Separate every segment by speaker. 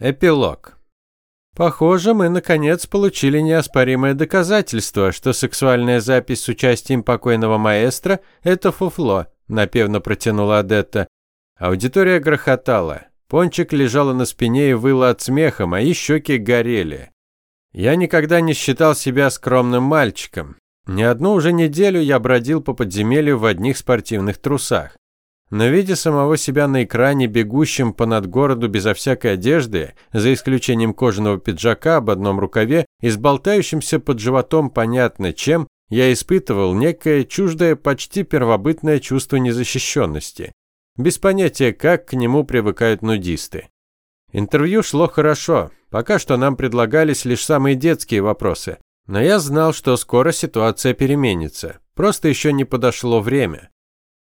Speaker 1: Эпилог. Похоже, мы наконец получили неоспоримое доказательство, что сексуальная запись с участием покойного маэстро – это фуфло, напевно протянула Адетта. Аудитория грохотала. Пончик лежала на спине и выла от смеха, мои щеки горели. Я никогда не считал себя скромным мальчиком. Не одну уже неделю я бродил по подземелью в одних спортивных трусах. Но видя самого себя на экране, бегущим по над городу безо всякой одежды, за исключением кожаного пиджака об одном рукаве и с болтающимся под животом понятно чем, я испытывал некое чуждое, почти первобытное чувство незащищенности. Без понятия, как к нему привыкают нудисты. Интервью шло хорошо, пока что нам предлагались лишь самые детские вопросы. Но я знал, что скоро ситуация переменится, просто еще не подошло время.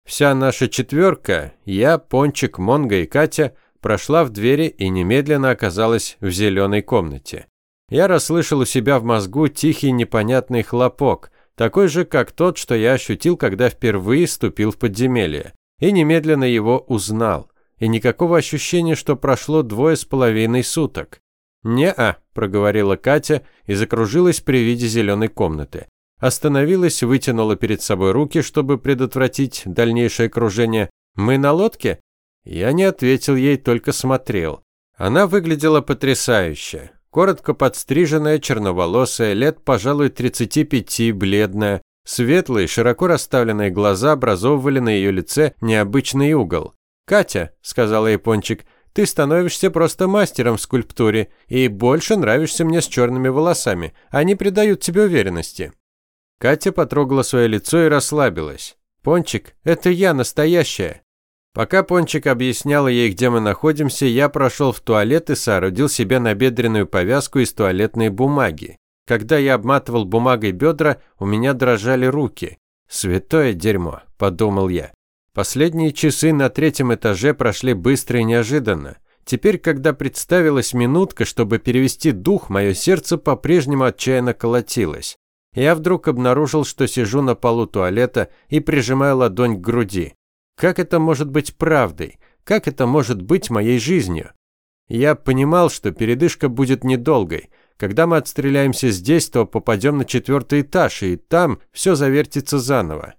Speaker 1: Вся наша четверка, я, Пончик, Монго и Катя, прошла в двери и немедленно оказалась в зеленой комнате. Я расслышал у себя в мозгу тихий непонятный хлопок, такой же, как тот, что я ощутил, когда впервые ступил в подземелье, и немедленно его узнал. И никакого ощущения, что прошло двое с половиной суток. «Не-а», – проговорила Катя и закружилась при виде зеленой комнаты. Остановилась, вытянула перед собой руки, чтобы предотвратить дальнейшее кружение. «Мы на лодке?» Я не ответил ей, только смотрел. Она выглядела потрясающе. Коротко подстриженная, черноволосая, лет, пожалуй, 35, бледная. Светлые, широко расставленные глаза образовывали на ее лице необычный угол. «Катя», — сказала Япончик, — «ты становишься просто мастером в скульптуре и больше нравишься мне с черными волосами. Они придают тебе уверенности». Катя потрогала свое лицо и расслабилась. «Пончик, это я, настоящая». Пока Пончик объясняла ей, где мы находимся, я прошел в туалет и соорудил себе набедренную повязку из туалетной бумаги. Когда я обматывал бумагой бедра, у меня дрожали руки. «Святое дерьмо», – подумал я. Последние часы на третьем этаже прошли быстро и неожиданно. Теперь, когда представилась минутка, чтобы перевести дух, мое сердце по-прежнему отчаянно колотилось я вдруг обнаружил, что сижу на полу туалета и прижимаю ладонь к груди. Как это может быть правдой? Как это может быть моей жизнью? Я понимал, что передышка будет недолгой. Когда мы отстреляемся здесь, то попадем на четвертый этаж, и там все завертится заново.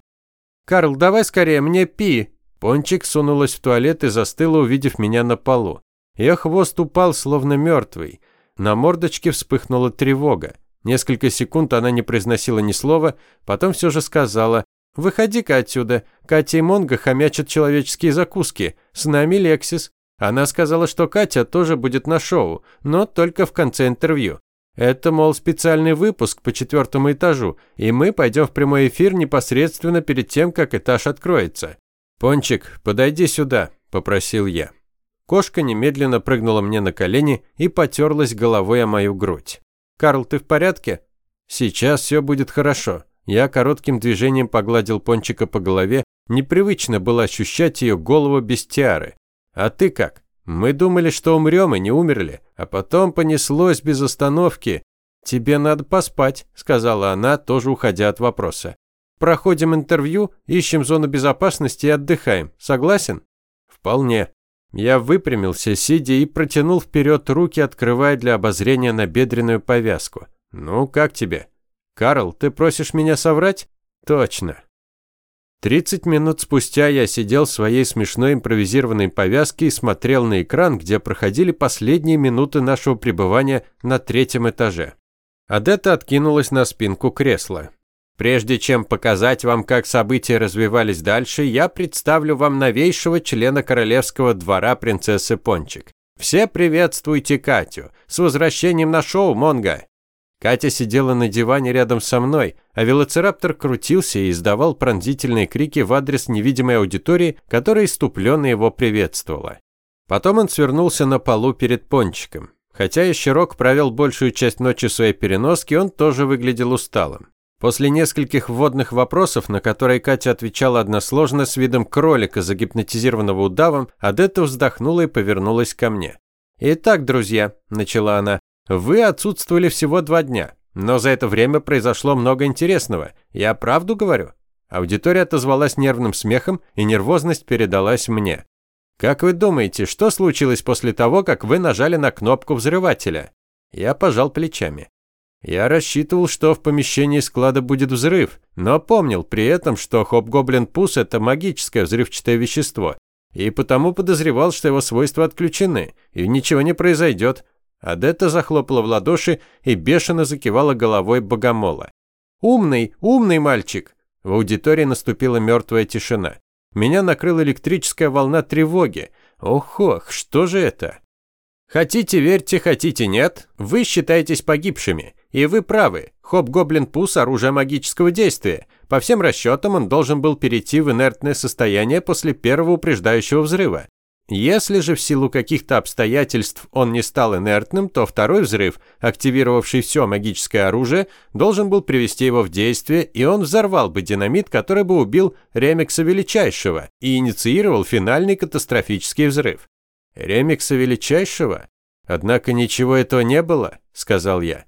Speaker 1: «Карл, давай скорее, мне пи!» Пончик сунулась в туалет и застыла, увидев меня на полу. Ее хвост упал, словно мертвый. На мордочке вспыхнула тревога. Несколько секунд она не произносила ни слова, потом все же сказала «Выходи-ка отсюда, Катя и Монго хомячат человеческие закуски, с нами Лексис». Она сказала, что Катя тоже будет на шоу, но только в конце интервью. Это, мол, специальный выпуск по четвертому этажу, и мы пойдем в прямой эфир непосредственно перед тем, как этаж откроется. «Пончик, подойди сюда», – попросил я. Кошка немедленно прыгнула мне на колени и потерлась головой о мою грудь. «Карл, ты в порядке?» «Сейчас все будет хорошо». Я коротким движением погладил Пончика по голове. Непривычно было ощущать ее голову без тиары. «А ты как? Мы думали, что умрем и не умерли, а потом понеслось без остановки. Тебе надо поспать», – сказала она, тоже уходя от вопроса. «Проходим интервью, ищем зону безопасности и отдыхаем. Согласен?» «Вполне». Я выпрямился, сидя, и протянул вперед руки, открывая для обозрения набедренную повязку. «Ну, как тебе?» «Карл, ты просишь меня соврать?» «Точно». Тридцать минут спустя я сидел в своей смешной импровизированной повязке и смотрел на экран, где проходили последние минуты нашего пребывания на третьем этаже. Адетта откинулась на спинку кресла. Прежде чем показать вам, как события развивались дальше, я представлю вам новейшего члена королевского двора принцессы Пончик. Все приветствуйте Катю. С возвращением на шоу, Монго. Катя сидела на диване рядом со мной, а велоцираптор крутился и издавал пронзительные крики в адрес невидимой аудитории, которая иступленно его приветствовала. Потом он свернулся на полу перед Пончиком. Хотя Ящерок провел большую часть ночи своей переноске, он тоже выглядел усталым. После нескольких вводных вопросов, на которые Катя отвечала односложно с видом кролика, загипнотизированного удавом, Адетта вздохнула и повернулась ко мне. «Итак, друзья», – начала она, – «вы отсутствовали всего два дня, но за это время произошло много интересного. Я правду говорю?» Аудитория отозвалась нервным смехом, и нервозность передалась мне. Как вы думаете, что случилось после того, как вы нажали на кнопку взрывателя? Я пожал плечами. Я рассчитывал, что в помещении склада будет взрыв, но помнил при этом, что Хоб-Гоблин Пус – это магическое взрывчатое вещество, и потому подозревал, что его свойства отключены, и ничего не произойдет. Адетта захлопала в ладоши и бешено закивала головой богомола. «Умный, умный мальчик!» В аудитории наступила мертвая тишина. Меня накрыла электрическая волна тревоги. Ох-ох, что же это? Хотите верьте, хотите нет, вы считаетесь погибшими. И вы правы, Хоп-Гоблин Пус – оружие магического действия. По всем расчетам он должен был перейти в инертное состояние после первого упреждающего взрыва. Если же в силу каких-то обстоятельств он не стал инертным, то второй взрыв, активировавший все магическое оружие, должен был привести его в действие, и он взорвал бы динамит, который бы убил Ремикса Величайшего и инициировал финальный катастрофический взрыв. Ремикса Величайшего? Однако ничего этого не было, сказал я.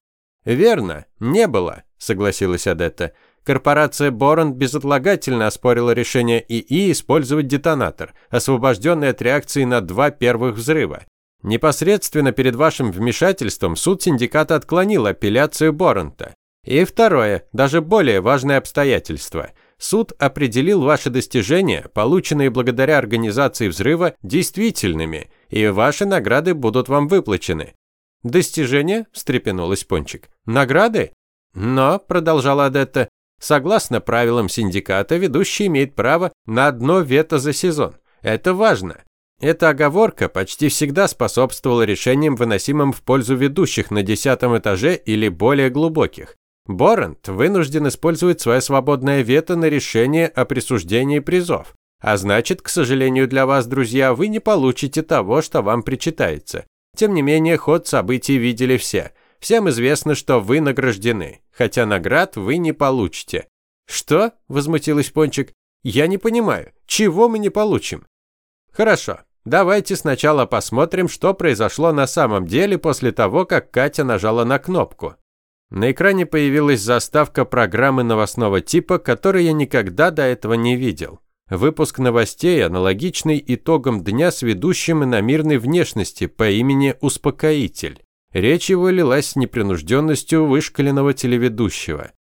Speaker 1: Верно, не было, согласилась Адетта. Корпорация Борон безотлагательно оспорила решение ИИ использовать детонатор, освобожденный от реакции на два первых взрыва. Непосредственно перед вашим вмешательством суд синдиката отклонил апелляцию Боронта. И второе, даже более важное обстоятельство. Суд определил ваши достижения, полученные благодаря организации взрыва, действительными, и ваши награды будут вам выплачены. «Достижения?» – встрепенулась Пончик. «Награды?» «Но», – продолжала Адетта, Согласно правилам синдиката, ведущий имеет право на одно вето за сезон. Это важно. Эта оговорка почти всегда способствовала решениям, выносимым в пользу ведущих на десятом этаже или более глубоких. Борент вынужден использовать свое свободное вето на решение о присуждении призов. А значит, к сожалению для вас, друзья, вы не получите того, что вам причитается. Тем не менее, ход событий видели все. Всем известно, что вы награждены, хотя наград вы не получите. Что? возмутилась Пончик. Я не понимаю, чего мы не получим? Хорошо. Давайте сначала посмотрим, что произошло на самом деле после того, как Катя нажала на кнопку. На экране появилась заставка программы новостного типа, которую я никогда до этого не видел. Выпуск новостей, аналогичный итогам дня с ведущим иномирной внешности по имени Успокоитель. Речь его лилась с непринужденностью вышкаленного телеведущего.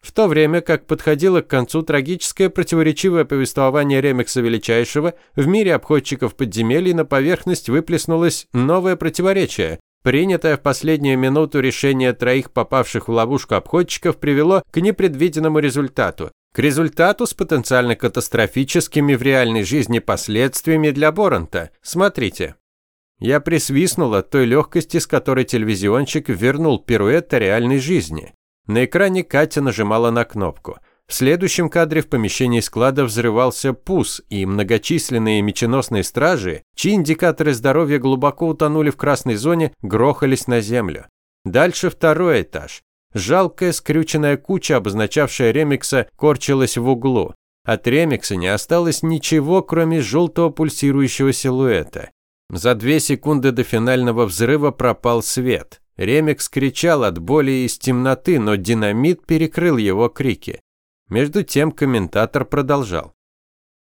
Speaker 1: В то время как подходило к концу трагическое противоречивое повествование Ремекса Величайшего, в мире обходчиков подземелий на поверхность выплеснулось новое противоречие. Принятое в последнюю минуту решение троих попавших в ловушку обходчиков привело к непредвиденному результату. К результату с потенциально катастрофическими в реальной жизни последствиями для Боранта. Смотрите. Я присвистнул от той легкости, с которой телевизионщик вернул пируэт реальной жизни. На экране Катя нажимала на кнопку. В следующем кадре в помещении склада взрывался пус, и многочисленные меченосные стражи, чьи индикаторы здоровья глубоко утонули в красной зоне, грохались на землю. Дальше второй этаж. Жалкая скрюченная куча, обозначавшая ремикса, корчилась в углу. От ремикса не осталось ничего, кроме желтого пульсирующего силуэта. За две секунды до финального взрыва пропал свет. Ремикс кричал от боли из темноты, но динамит перекрыл его крики. Между тем комментатор продолжал.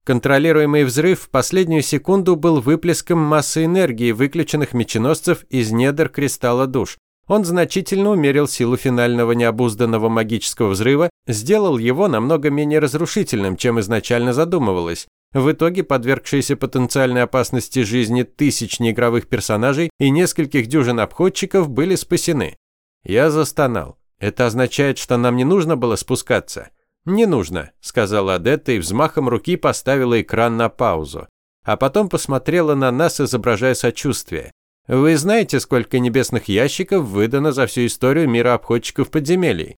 Speaker 1: Контролируемый взрыв в последнюю секунду был выплеском массы энергии выключенных меченосцев из недр кристалла душ. Он значительно умерил силу финального необузданного магического взрыва, сделал его намного менее разрушительным, чем изначально задумывалось. В итоге подвергшиеся потенциальной опасности жизни тысяч неигровых персонажей и нескольких дюжин обходчиков были спасены. Я застонал. Это означает, что нам не нужно было спускаться? Не нужно, сказала Адетта и взмахом руки поставила экран на паузу. А потом посмотрела на нас, изображая сочувствие. Вы знаете, сколько небесных ящиков выдано за всю историю мира обходчиков подземелий?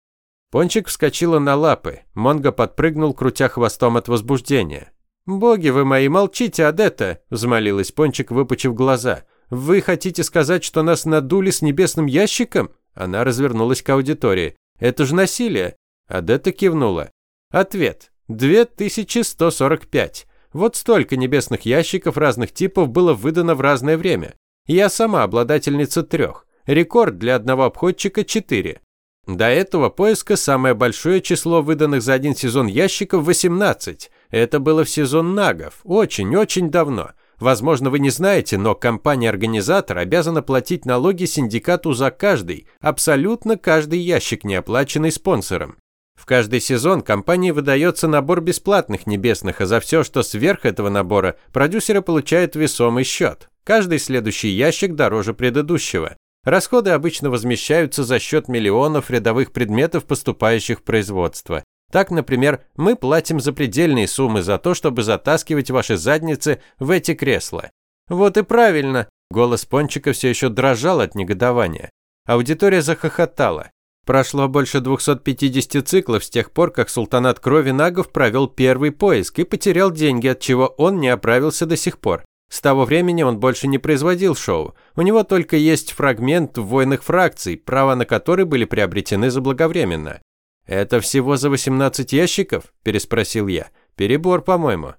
Speaker 1: Пончик вскочила на лапы. Монго подпрыгнул, крутя хвостом от возбуждения. «Боги вы мои, молчите, Адетта!» – взмолилась Пончик, выпучив глаза. «Вы хотите сказать, что нас надули с небесным ящиком?» Она развернулась к аудитории. «Это же насилие!» Адетта кивнула. Ответ. 2145. Вот столько небесных ящиков разных типов было выдано в разное время. Я сама обладательница трех. Рекорд для одного обходчика – четыре. До этого поиска самое большое число выданных за один сезон ящиков – 18. Это было в сезон нагов, очень-очень давно. Возможно, вы не знаете, но компания-организатор обязана платить налоги синдикату за каждый, абсолютно каждый ящик, не оплаченный спонсором. В каждый сезон компании выдается набор бесплатных небесных, а за все, что сверх этого набора, продюсеры получают весомый счет. Каждый следующий ящик дороже предыдущего. Расходы обычно возмещаются за счет миллионов рядовых предметов, поступающих в производство. Так, например, мы платим запредельные суммы за то, чтобы затаскивать ваши задницы в эти кресла. Вот и правильно. Голос Пончика все еще дрожал от негодования. Аудитория захохотала. Прошло больше 250 циклов с тех пор, как султанат крови нагов провел первый поиск и потерял деньги, от чего он не оправился до сих пор. С того времени он больше не производил шоу. У него только есть фрагмент войных фракций, права на которые были приобретены заблаговременно. «Это всего за 18 ящиков?» – переспросил я. «Перебор, по-моему».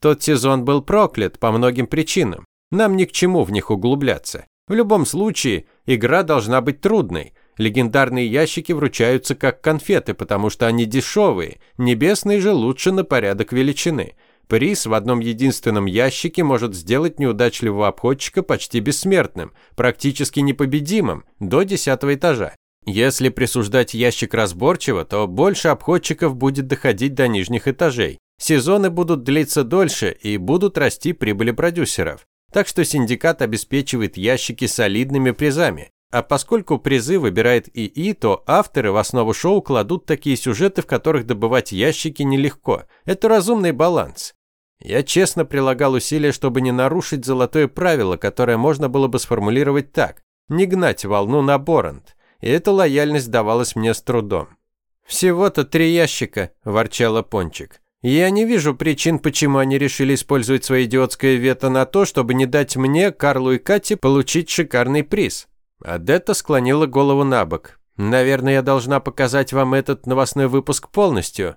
Speaker 1: Тот сезон был проклят по многим причинам. Нам ни к чему в них углубляться. В любом случае, игра должна быть трудной. Легендарные ящики вручаются как конфеты, потому что они дешевые. Небесные же лучше на порядок величины. Приз в одном единственном ящике может сделать неудачливого обходчика почти бессмертным, практически непобедимым, до десятого этажа. Если присуждать ящик разборчиво, то больше обходчиков будет доходить до нижних этажей. Сезоны будут длиться дольше и будут расти прибыли продюсеров. Так что синдикат обеспечивает ящики солидными призами. А поскольку призы выбирает ИИ, то авторы в основу шоу кладут такие сюжеты, в которых добывать ящики нелегко. Это разумный баланс. Я честно прилагал усилия, чтобы не нарушить золотое правило, которое можно было бы сформулировать так. Не гнать волну на Борант и эта лояльность давалась мне с трудом. «Всего-то три ящика», – ворчала Пончик. «Я не вижу причин, почему они решили использовать свое идиотское вето на то, чтобы не дать мне, Карлу и Кате получить шикарный приз». Адетта склонила голову на бок. «Наверное, я должна показать вам этот новостной выпуск полностью».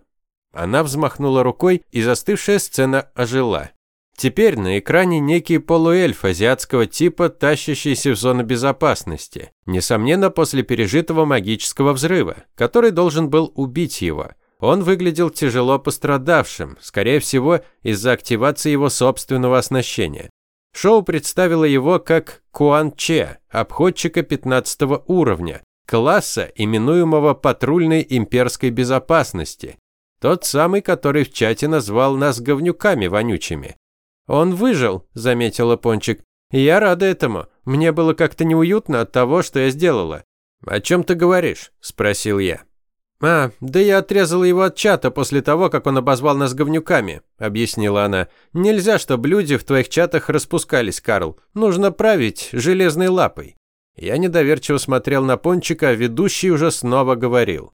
Speaker 1: Она взмахнула рукой, и застывшая сцена ожила. Теперь на экране некий полуэльф азиатского типа, тащащийся в зону безопасности. Несомненно, после пережитого магического взрыва, который должен был убить его. Он выглядел тяжело пострадавшим, скорее всего, из-за активации его собственного оснащения. Шоу представило его как Куан Че, обходчика 15 уровня, класса, именуемого патрульной имперской безопасности. Тот самый, который в чате назвал нас говнюками вонючими. «Он выжил», – заметила Пончик. «Я рада этому. Мне было как-то неуютно от того, что я сделала». «О чем ты говоришь?» – спросил я. «А, да я отрезала его от чата после того, как он обозвал нас говнюками», – объяснила она. «Нельзя, чтобы люди в твоих чатах распускались, Карл. Нужно править железной лапой». Я недоверчиво смотрел на Пончика, а ведущий уже снова говорил.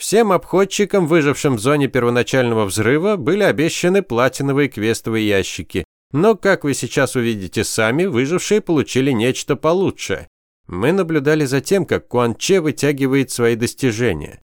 Speaker 1: Всем обходчикам, выжившим в зоне первоначального взрыва, были обещаны платиновые квестовые ящики. Но, как вы сейчас увидите сами, выжившие получили нечто получше. Мы наблюдали за тем, как Куанче вытягивает свои достижения.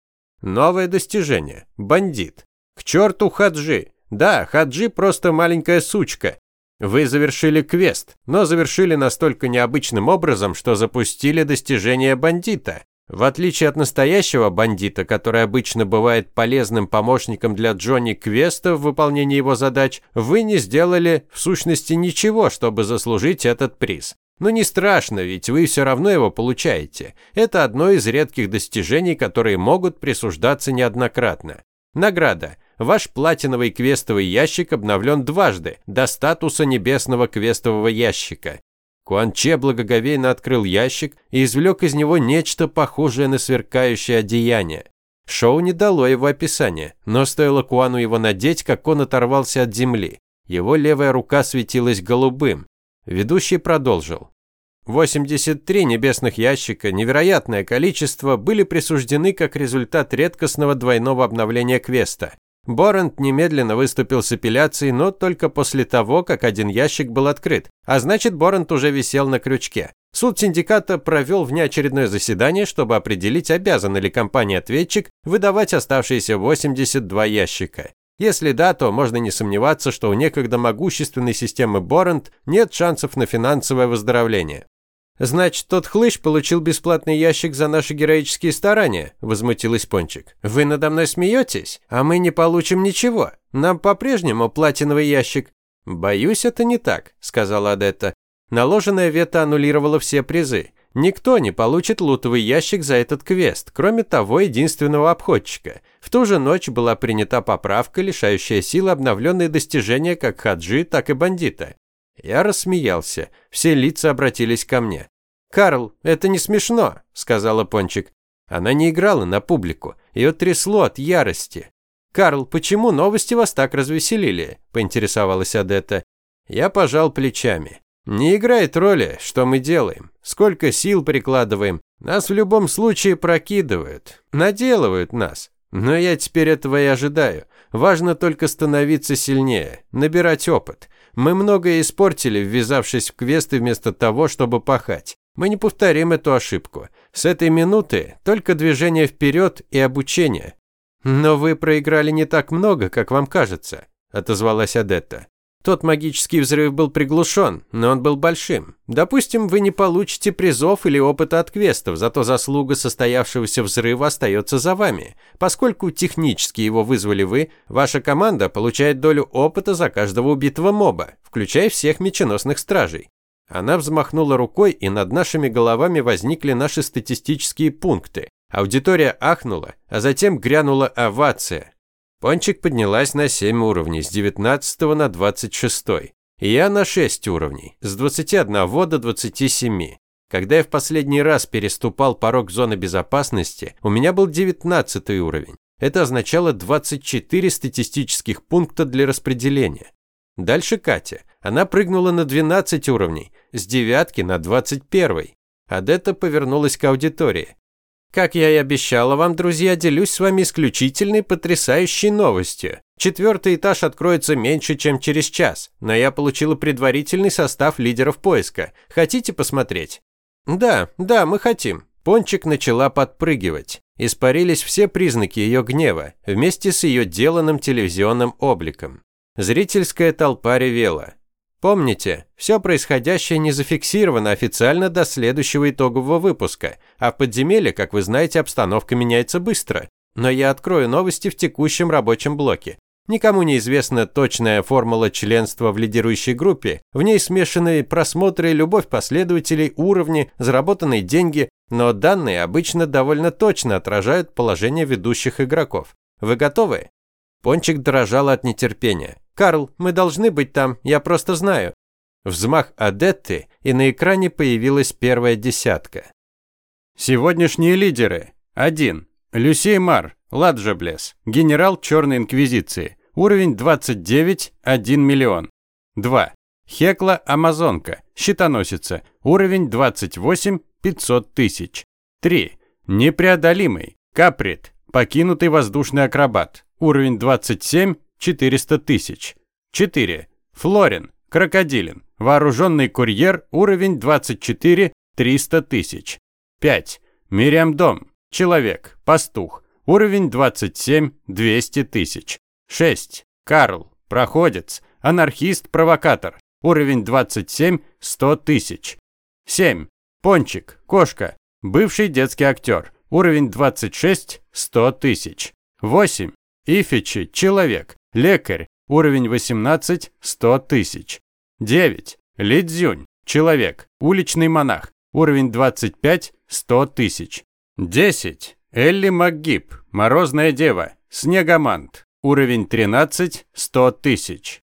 Speaker 1: Новое достижение. Бандит. К черту Хаджи. Да, Хаджи просто маленькая сучка. Вы завершили квест, но завершили настолько необычным образом, что запустили достижение бандита. В отличие от настоящего бандита, который обычно бывает полезным помощником для Джонни Квеста в выполнении его задач, вы не сделали в сущности ничего, чтобы заслужить этот приз. Но не страшно, ведь вы все равно его получаете. Это одно из редких достижений, которые могут присуждаться неоднократно. Награда. Ваш платиновый квестовый ящик обновлен дважды, до статуса небесного квестового ящика. Куанче благоговейно открыл ящик и извлек из него нечто похожее на сверкающее одеяние. Шоу не дало его описания, но стоило Куану его надеть, как он оторвался от земли. Его левая рука светилась голубым. Ведущий продолжил. 83 небесных ящика, невероятное количество, были присуждены как результат редкостного двойного обновления квеста. Борент немедленно выступил с апелляцией, но только после того, как один ящик был открыт, а значит Борент уже висел на крючке. Суд синдиката провел внеочередное заседание, чтобы определить, обязана ли компания-ответчик выдавать оставшиеся 82 ящика. Если да, то можно не сомневаться, что у некогда могущественной системы Борент нет шансов на финансовое выздоровление. «Значит, тот хлыщ получил бесплатный ящик за наши героические старания», – возмутилась Пончик. «Вы надо мной смеетесь? А мы не получим ничего. Нам по-прежнему платиновый ящик». «Боюсь, это не так», – сказала Адетта. Наложенная вето аннулировала все призы. Никто не получит лутовый ящик за этот квест, кроме того единственного обходчика. В ту же ночь была принята поправка, лишающая силы обновленные достижения как хаджи, так и бандита. Я рассмеялся. Все лица обратились ко мне. «Карл, это не смешно», – сказала Пончик. Она не играла на публику. Ее трясло от ярости. «Карл, почему новости вас так развеселили?» – поинтересовалась Адетта. Я пожал плечами. Не играет роли, что мы делаем, сколько сил прикладываем. Нас в любом случае прокидывают, наделывают нас. Но я теперь этого и ожидаю. Важно только становиться сильнее, набирать опыт. Мы многое испортили, ввязавшись в квесты вместо того, чтобы пахать. Мы не повторим эту ошибку. С этой минуты только движение вперед и обучение. Но вы проиграли не так много, как вам кажется, отозвалась Адетта. Тот магический взрыв был приглушен, но он был большим. Допустим, вы не получите призов или опыта от квестов, зато заслуга состоявшегося взрыва остается за вами. Поскольку технически его вызвали вы, ваша команда получает долю опыта за каждого убитого моба, включая всех меченосных стражей. Она взмахнула рукой, и над нашими головами возникли наши статистические пункты. Аудитория ахнула, а затем грянула овация. Пончик поднялась на 7 уровней, с 19 на 26. И я на 6 уровней, с 21 до 27. Когда я в последний раз переступал порог зоны безопасности, у меня был 19 уровень. Это означало 24 статистических пункта для распределения. Дальше Катя. Она прыгнула на 12 уровней, с девятки на 21. Адетта повернулась к аудитории. Как я и обещала вам, друзья, делюсь с вами исключительной потрясающей новостью. Четвертый этаж откроется меньше, чем через час, но я получила предварительный состав лидеров поиска. Хотите посмотреть? Да, да, мы хотим. Пончик начала подпрыгивать. Испарились все признаки ее гнева, вместе с ее деланным телевизионным обликом. Зрительская толпа ревела. Помните, все происходящее не зафиксировано официально до следующего итогового выпуска, а в подземелье, как вы знаете, обстановка меняется быстро. Но я открою новости в текущем рабочем блоке. Никому не известна точная формула членства в лидирующей группе. В ней смешаны просмотры, любовь последователей, уровни, заработанные деньги, но данные обычно довольно точно отражают положение ведущих игроков. Вы готовы? Пончик дрожал от нетерпения. «Карл, мы должны быть там, я просто знаю». Взмах Адетты, и на экране появилась первая десятка. Сегодняшние лидеры. 1. Люсей Мар, Ладжаблес, генерал Черной Инквизиции. Уровень 29, 1 миллион. 2. Хекла Амазонка, щитоносица. Уровень 28, 500 тысяч. 3. Непреодолимый, Каприт, покинутый воздушный акробат. Уровень 27, 400 тысяч. 4. Флорин, Крокодилин, вооруженный курьер, уровень 24, 300 тысяч. 5. Мириам Дом, человек, пастух, уровень 27, 200 тысяч. 6. Карл, проходец, анархист-провокатор, уровень 27, 100 тысяч. 7. Пончик, кошка, бывший детский актер, уровень 26, 100 тысяч. 8. Ифичи, человек, Лекарь. Уровень 18 – 100 тысяч. 9. Лидзюнь. Человек. Уличный монах. Уровень 25 – 100 тысяч. 10. Элли МакГиб. Морозная дева. Снегомант. Уровень 13 – 100 тысяч.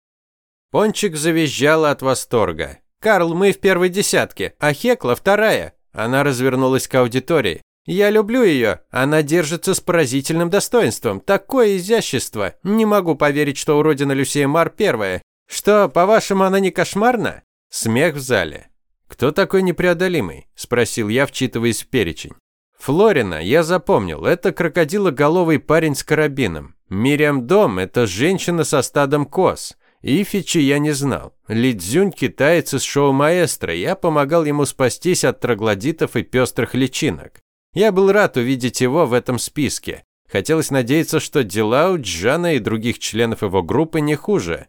Speaker 1: Пончик завизжала от восторга. «Карл, мы в первой десятке, а Хекла вторая». Она развернулась к аудитории. Я люблю ее. Она держится с поразительным достоинством. Такое изящество. Не могу поверить, что уродина Люсия Мар первая. Что, по-вашему, она не кошмарна? Смех в зале. Кто такой непреодолимый? Спросил я, вчитываясь в перечень. Флорина, я запомнил, это крокодилоголовый парень с карабином. Мириам Дом – это женщина со стадом коз. Ифичи я не знал. Лидзюнь – китаец из шоу «Маэстро». Я помогал ему спастись от троглодитов и пестрых личинок. Я был рад увидеть его в этом списке. Хотелось надеяться, что дела у Джана и других членов его группы не хуже.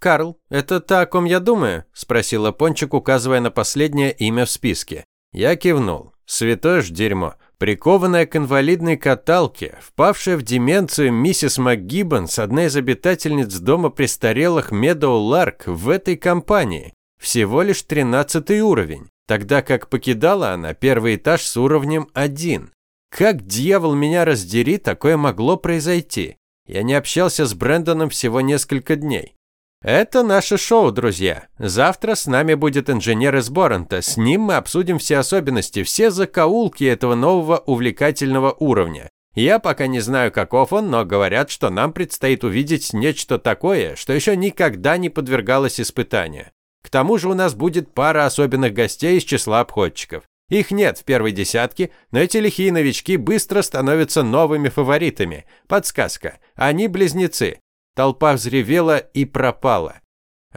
Speaker 1: «Карл, это та, о ком я думаю?» – спросила Пончик, указывая на последнее имя в списке. Я кивнул. Святое ж дерьмо. Прикованная к инвалидной каталке, впавшая в деменцию миссис МакГиббонс, одна из обитательниц дома престарелых Медоу Ларк в этой компании. Всего лишь тринадцатый уровень, тогда как покидала она первый этаж с уровнем один. Как, дьявол, меня раздери, такое могло произойти? Я не общался с Брэндоном всего несколько дней. Это наше шоу, друзья. Завтра с нами будет инженер из Боранта. С ним мы обсудим все особенности, все закоулки этого нового увлекательного уровня. Я пока не знаю, каков он, но говорят, что нам предстоит увидеть нечто такое, что еще никогда не подвергалось испытанию. К тому же у нас будет пара особенных гостей из числа обходчиков. Их нет в первой десятке, но эти лихие новички быстро становятся новыми фаворитами. Подсказка. Они близнецы. Толпа взревела и пропала.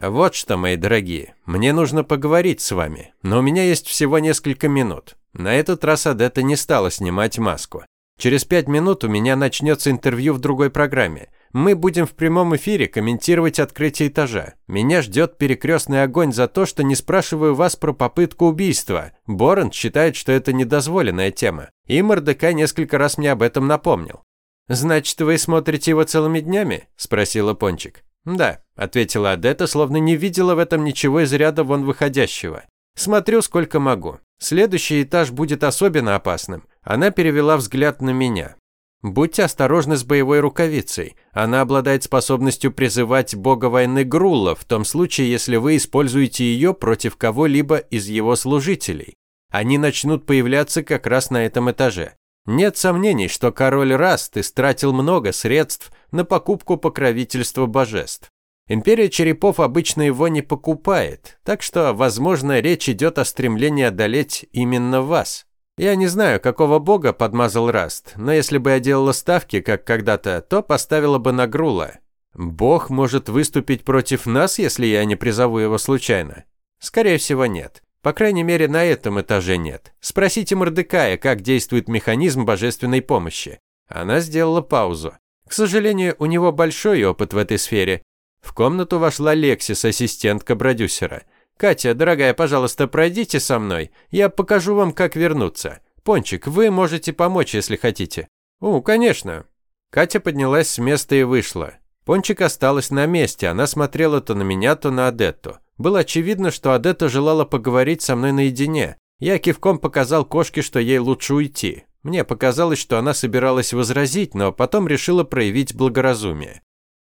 Speaker 1: «Вот что, мои дорогие, мне нужно поговорить с вами, но у меня есть всего несколько минут». На этот раз Адетта не стала снимать маску. Через пять минут у меня начнется интервью в другой программе. Мы будем в прямом эфире комментировать открытие этажа. Меня ждет перекрестный огонь за то, что не спрашиваю вас про попытку убийства. Боранд считает, что это недозволенная тема. И Мордекай несколько раз мне об этом напомнил. «Значит, вы смотрите его целыми днями?» – спросила Пончик. «Да», – ответила Адетта, словно не видела в этом ничего из ряда вон выходящего. «Смотрю, сколько могу. Следующий этаж будет особенно опасным». Она перевела взгляд на меня. «Будьте осторожны с боевой рукавицей. Она обладает способностью призывать бога войны Грула в том случае, если вы используете ее против кого-либо из его служителей. Они начнут появляться как раз на этом этаже. Нет сомнений, что король Раст истратил много средств на покупку покровительства божеств. Империя черепов обычно его не покупает, так что, возможно, речь идет о стремлении одолеть именно вас. Я не знаю, какого бога подмазал Раст, но если бы я делала ставки, как когда-то, то поставила бы на Грула. Бог может выступить против нас, если я не призову его случайно? Скорее всего, нет. По крайней мере, на этом этаже нет. Спросите Мордекая, как действует механизм божественной помощи. Она сделала паузу. К сожалению, у него большой опыт в этой сфере. В комнату вошла Лексис, ассистентка продюсера. «Катя, дорогая, пожалуйста, пройдите со мной. Я покажу вам, как вернуться. Пончик, вы можете помочь, если хотите». «О, конечно». Катя поднялась с места и вышла. Пончик осталась на месте, она смотрела то на меня, то на Адетту. Было очевидно, что Адетта желала поговорить со мной наедине. Я кивком показал кошке, что ей лучше уйти. Мне показалось, что она собиралась возразить, но потом решила проявить благоразумие.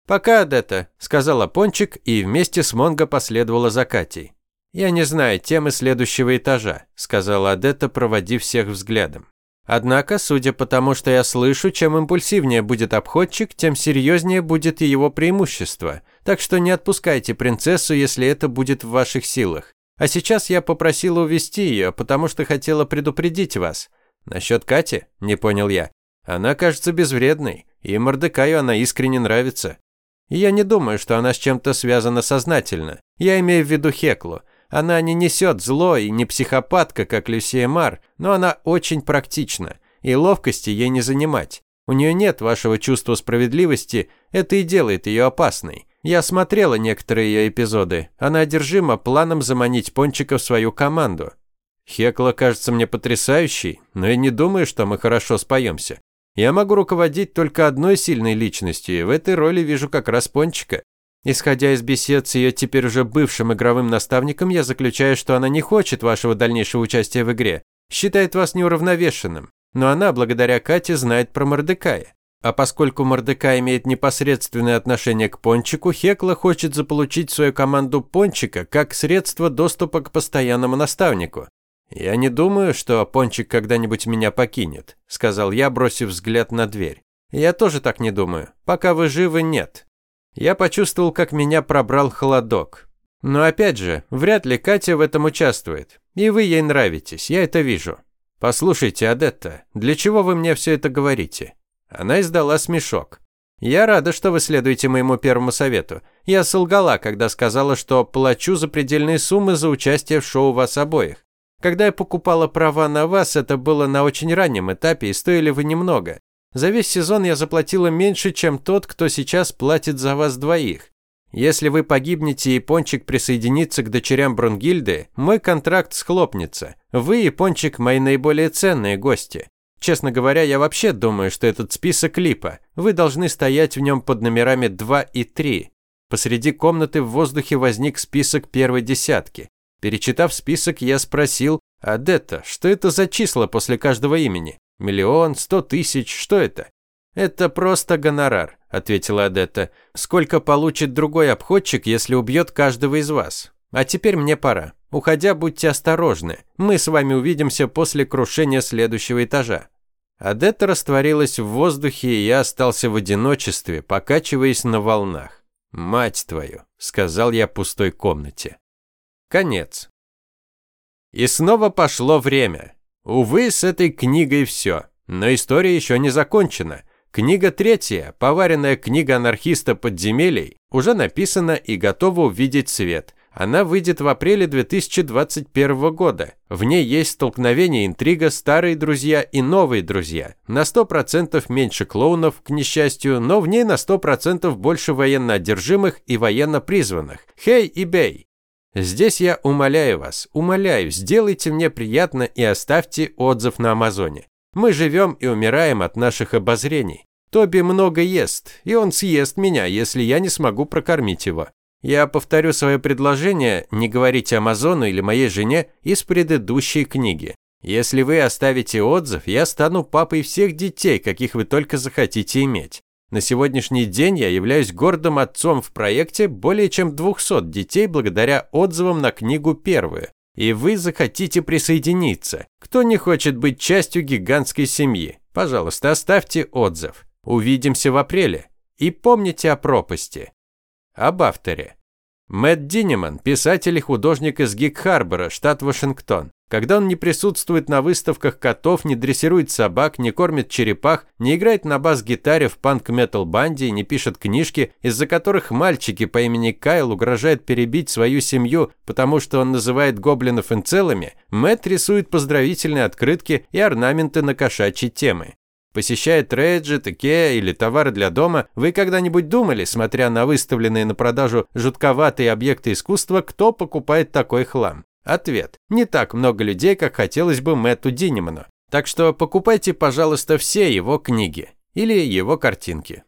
Speaker 1: «Пока, Адетта», – сказала Пончик, и вместе с Монго последовала за Катей. «Я не знаю темы следующего этажа», – сказала Адетта, проводив всех взглядом. Однако, судя по тому, что я слышу, чем импульсивнее будет обходчик, тем серьезнее будет и его преимущество. Так что не отпускайте принцессу, если это будет в ваших силах. А сейчас я попросила увести ее, потому что хотела предупредить вас. Насчет Кати? Не понял я. Она кажется безвредной, и Мордекаю она искренне нравится. Я не думаю, что она с чем-то связана сознательно. Я имею в виду Хеклу. Она не несет зло и не психопатка, как Люсия Мар, но она очень практична, и ловкости ей не занимать. У нее нет вашего чувства справедливости, это и делает ее опасной. Я смотрела некоторые ее эпизоды. Она одержима планом заманить Пончика в свою команду. Хекла кажется мне потрясающей, но я не думаю, что мы хорошо споемся. Я могу руководить только одной сильной личностью, и в этой роли вижу как раз Пончика. Исходя из бесед с ее теперь уже бывшим игровым наставником, я заключаю, что она не хочет вашего дальнейшего участия в игре, считает вас неуравновешенным. Но она, благодаря Кате, знает про Мордекая. А поскольку Мордекай имеет непосредственное отношение к Пончику, Хекла хочет заполучить свою команду Пончика как средство доступа к постоянному наставнику. «Я не думаю, что Пончик когда-нибудь меня покинет», – сказал я, бросив взгляд на дверь. «Я тоже так не думаю. Пока вы живы, нет. Я почувствовал, как меня пробрал холодок. Но опять же, вряд ли Катя в этом участвует. И вы ей нравитесь, я это вижу. Послушайте, Адетта, для чего вы мне все это говорите? Она издала смешок. Я рада, что вы следуете моему первому совету. Я солгала, когда сказала, что плачу запредельные суммы за участие в шоу вас обоих. Когда я покупала права на вас, это было на очень раннем этапе и стоили вы немного. За весь сезон я заплатила меньше, чем тот, кто сейчас платит за вас двоих. Если вы погибнете и Пончик присоединится к дочерям Брунгильды, мой контракт схлопнется. Вы и Пончик мои наиболее ценные гости. Честно говоря, я вообще думаю, что этот список липа. Вы должны стоять в нем под номерами 2 и 3. Посреди комнаты в воздухе возник список первой десятки. Перечитав список, я спросил, «Адетта, что это за числа после каждого имени? Миллион, сто тысяч, что это?» «Это просто гонорар», – ответила Адетта. «Сколько получит другой обходчик, если убьет каждого из вас? А теперь мне пора. Уходя, будьте осторожны. Мы с вами увидимся после крушения следующего этажа». Адетта растворилась в воздухе, и я остался в одиночестве, покачиваясь на волнах. «Мать твою», – сказал я пустой комнате. Конец. И снова пошло время. Увы, с этой книгой все. Но история еще не закончена. Книга третья, поваренная книга анархиста подземелий, уже написана и готова увидеть свет. Она выйдет в апреле 2021 года. В ней есть столкновение интрига старые друзья и новые друзья. На 100% меньше клоунов, к несчастью, но в ней на 100% больше военно одержимых и военно призванных. Хей и бей! Здесь я умоляю вас, умоляю, сделайте мне приятно и оставьте отзыв на Амазоне. Мы живем и умираем от наших обозрений. Тоби много ест, и он съест меня, если я не смогу прокормить его. Я повторю свое предложение не говорить Амазону или моей жене из предыдущей книги. Если вы оставите отзыв, я стану папой всех детей, каких вы только захотите иметь. На сегодняшний день я являюсь гордым отцом в проекте более чем 200 детей благодаря отзывам на книгу первую. И вы захотите присоединиться. Кто не хочет быть частью гигантской семьи? Пожалуйста, оставьте отзыв. Увидимся в апреле. И помните о пропасти. Об авторе. Мэтт Динеман, писатель и художник из Гик-Харбора, штат Вашингтон. Когда он не присутствует на выставках котов, не дрессирует собак, не кормит черепах, не играет на бас-гитаре в панк-метал банде и не пишет книжки, из-за которых мальчики по имени Кайл угрожают перебить свою семью, потому что он называет гоблинов инцелами, Мэтт рисует поздравительные открытки и орнаменты на кошачьи темы. Посещая Треджет, Икеа или товары для дома, вы когда-нибудь думали, смотря на выставленные на продажу жутковатые объекты искусства, кто покупает такой хлам? Ответ. Не так много людей, как хотелось бы Мэтту Динеману. Так что покупайте, пожалуйста, все его книги или его картинки.